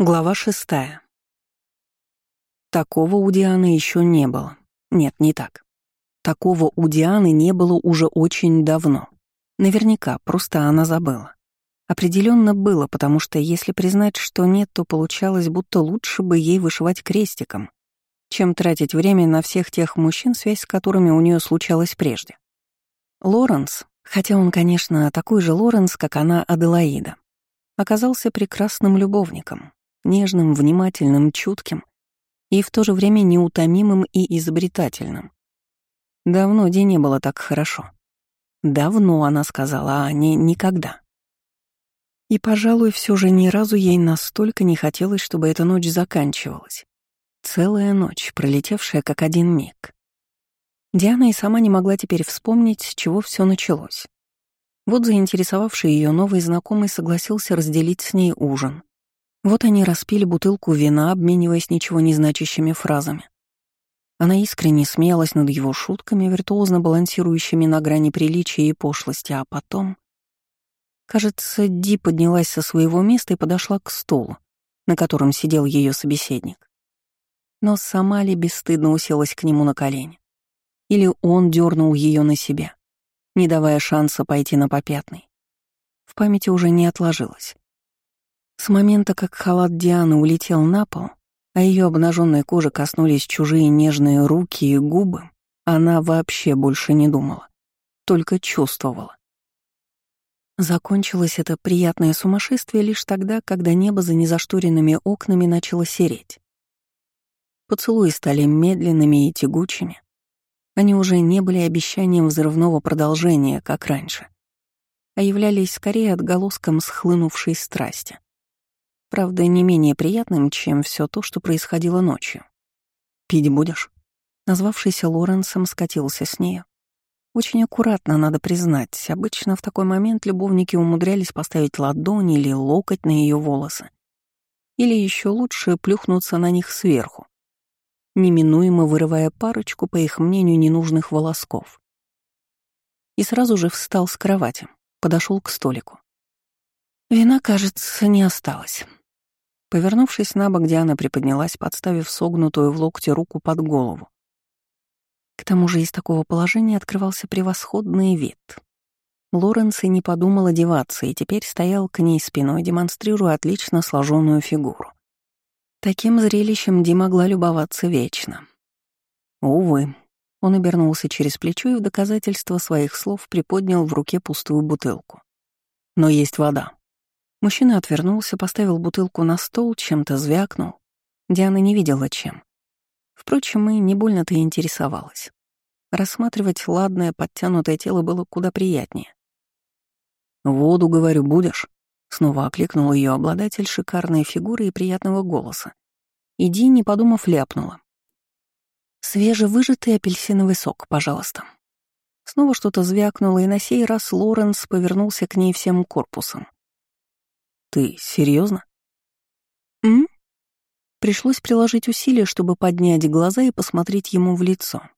Глава шестая. Такого у Дианы еще не было. Нет, не так. Такого у Дианы не было уже очень давно. Наверняка, просто она забыла. Определенно было, потому что если признать, что нет, то получалось, будто лучше бы ей вышивать крестиком, чем тратить время на всех тех мужчин, связь с которыми у нее случалась прежде. Лоренс, хотя он, конечно, такой же Лоренс, как она Аделаида, оказался прекрасным любовником, нежным, внимательным, чутким и в то же время неутомимым и изобретательным. Давно Ди не было так хорошо. Давно, она сказала, а не никогда. И, пожалуй, все же ни разу ей настолько не хотелось, чтобы эта ночь заканчивалась. Целая ночь, пролетевшая как один миг. Диана и сама не могла теперь вспомнить, с чего все началось. Вот заинтересовавший ее новый знакомый согласился разделить с ней ужин. Вот они распили бутылку вина, обмениваясь ничего не значащими фразами. Она искренне смеялась над его шутками, виртуозно балансирующими на грани приличия и пошлости, а потом... Кажется, Ди поднялась со своего места и подошла к стулу, на котором сидел ее собеседник. Но сама ли бесстыдно уселась к нему на колени? Или он дернул ее на себя, не давая шанса пойти на попятный? В памяти уже не отложилось. С момента, как халат Дианы улетел на пол, а ее обнаженной кожи коснулись чужие нежные руки и губы, она вообще больше не думала, только чувствовала. Закончилось это приятное сумасшествие лишь тогда, когда небо за незашторенными окнами начало сереть. Поцелуи стали медленными и тягучими. Они уже не были обещанием взрывного продолжения, как раньше, а являлись скорее отголоском схлынувшей страсти. Правда, не менее приятным, чем все то, что происходило ночью. «Пить будешь?» Назвавшийся Лоренсом скатился с нее. Очень аккуратно, надо признать. Обычно в такой момент любовники умудрялись поставить ладонь или локоть на ее волосы. Или еще лучше плюхнуться на них сверху, неминуемо вырывая парочку, по их мнению, ненужных волосков. И сразу же встал с кровати, подошел к столику. Вина, кажется, не осталось. Повернувшись на бок, Диана приподнялась, подставив согнутую в локте руку под голову. К тому же из такого положения открывался превосходный вид. Лоренс и не подумал одеваться, и теперь стоял к ней спиной, демонстрируя отлично сложенную фигуру. Таким зрелищем Ди могла любоваться вечно. Увы, он обернулся через плечо и в доказательство своих слов приподнял в руке пустую бутылку. Но есть вода. Мужчина отвернулся, поставил бутылку на стол, чем-то звякнул. Диана не видела, чем. Впрочем, и не больно-то интересовалась. Рассматривать ладное, подтянутое тело было куда приятнее. «Воду, говорю, будешь?» Снова окликнул ее обладатель шикарной фигуры и приятного голоса. Иди, не подумав, ляпнула. «Свежевыжатый апельсиновый сок, пожалуйста». Снова что-то звякнуло, и на сей раз Лоренс повернулся к ней всем корпусом. Ты серьезно? М? Пришлось приложить усилия, чтобы поднять глаза и посмотреть ему в лицо.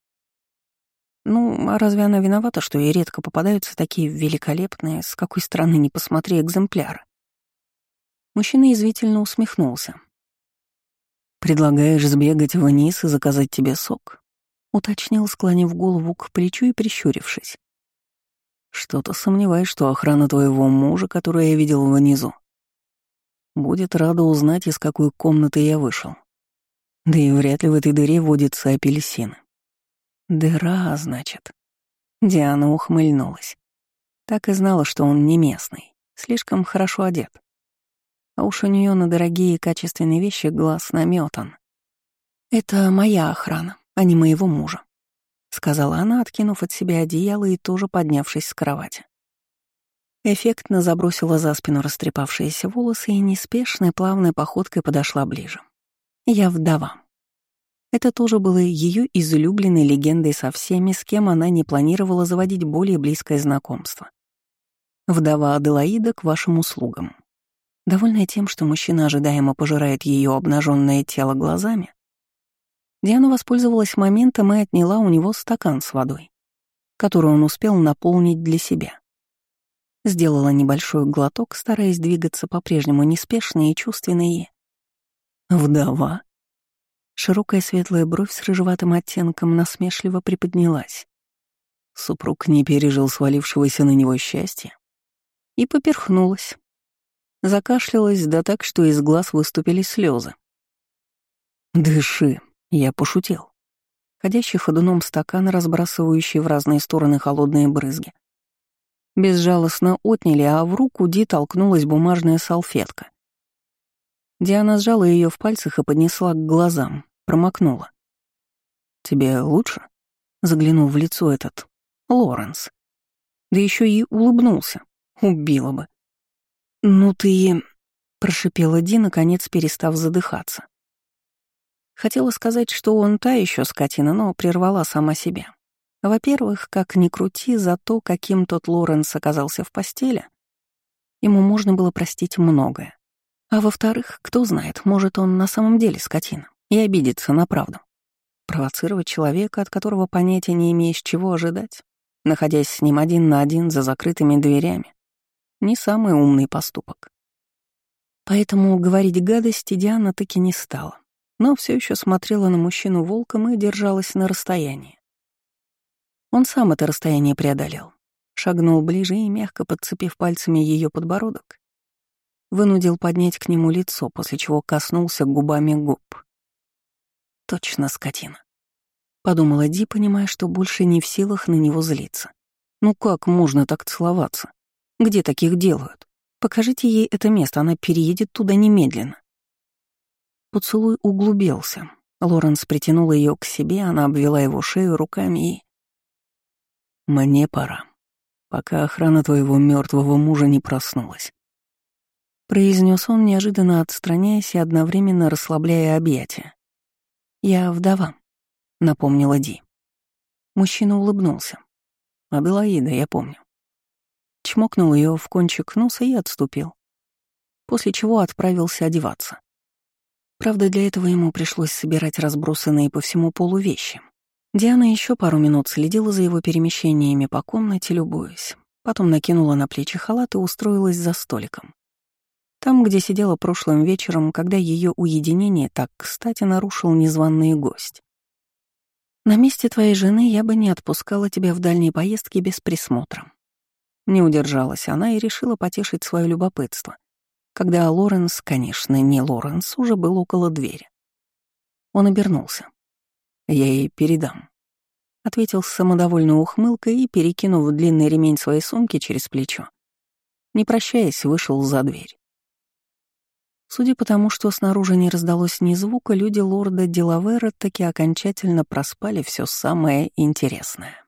Ну, а разве она виновата, что ей редко попадаются такие великолепные, с какой стороны не посмотри, экземпляры? Мужчина извительно усмехнулся. «Предлагаешь сбегать вниз и заказать тебе сок?» — уточнил, склонив голову к плечу и прищурившись. «Что-то сомневаюсь, что охрана твоего мужа, которую я видел внизу, Будет рада узнать, из какой комнаты я вышел. Да и вряд ли в этой дыре водятся апельсины. Дыра, значит. Диана ухмыльнулась. Так и знала, что он не местный, слишком хорошо одет. А уж у нее на дорогие и качественные вещи глаз наметан. «Это моя охрана, а не моего мужа», — сказала она, откинув от себя одеяло и тоже поднявшись с кровати. Эффектно забросила за спину растрепавшиеся волосы и неспешной плавной походкой подошла ближе. Я вдова. Это тоже было ее излюбленной легендой со всеми, с кем она не планировала заводить более близкое знакомство. Вдова Аделаида к вашим услугам. Довольная тем, что мужчина ожидаемо пожирает ее обнаженное тело глазами, Диана воспользовалась моментом и отняла у него стакан с водой, который он успел наполнить для себя. Сделала небольшой глоток, стараясь двигаться по-прежнему неспешно и чувственно и... Вдова? Широкая светлая бровь с рыжеватым оттенком насмешливо приподнялась. Супруг не пережил свалившегося на него счастья и поперхнулась. Закашлялась, да так, что из глаз выступили слезы. «Дыши», — я пошутил. Ходящий ходуном стакан, разбрасывающий в разные стороны холодные брызги. Безжалостно отняли, а в руку Ди толкнулась бумажная салфетка. Диана сжала ее в пальцах и поднесла к глазам, промокнула. «Тебе лучше?» — заглянул в лицо этот Лоренс. Да еще и улыбнулся. Убила бы. «Ну ты...» — прошипела Ди, наконец перестав задыхаться. Хотела сказать, что он та еще скотина, но прервала сама себя. Во-первых, как ни крути, за то, каким тот Лоренс оказался в постели, ему можно было простить многое. А во-вторых, кто знает, может, он на самом деле скотина и обидится на правду. Провоцировать человека, от которого понятия не имеешь, чего ожидать, находясь с ним один на один за закрытыми дверями, не самый умный поступок. Поэтому говорить гадости Диана таки не стала, но все еще смотрела на мужчину волком и держалась на расстоянии. Он сам это расстояние преодолел, шагнул ближе и, мягко подцепив пальцами ее подбородок, вынудил поднять к нему лицо, после чего коснулся губами губ. Точно скотина. Подумала Ди, понимая, что больше не в силах на него злиться. Ну как можно так целоваться? Где таких делают? Покажите ей это место, она переедет туда немедленно. Поцелуй углубился. Лоренс притянул ее к себе, она обвела его шею руками и... «Мне пора, пока охрана твоего мертвого мужа не проснулась произнес он, неожиданно отстраняясь и одновременно расслабляя объятия. «Я вдова», — напомнила Ди. Мужчина улыбнулся. «Аделаида, я помню». Чмокнул ее в кончик носа и отступил, после чего отправился одеваться. Правда, для этого ему пришлось собирать разбросанные по всему полу вещи. Диана еще пару минут следила за его перемещениями по комнате, любуясь. Потом накинула на плечи халат и устроилась за столиком. Там, где сидела прошлым вечером, когда ее уединение так кстати нарушил незваный гость. На месте твоей жены я бы не отпускала тебя в дальние поездки без присмотра. Не удержалась она и решила потешить свое любопытство, когда Лоренс, конечно, не Лоренс, уже был около двери. Он обернулся. «Я ей передам», — ответил с самодовольной ухмылкой и, перекинув длинный ремень своей сумки через плечо, не прощаясь, вышел за дверь. Судя по тому, что снаружи не раздалось ни звука, люди лорда Делавера таки окончательно проспали все самое интересное.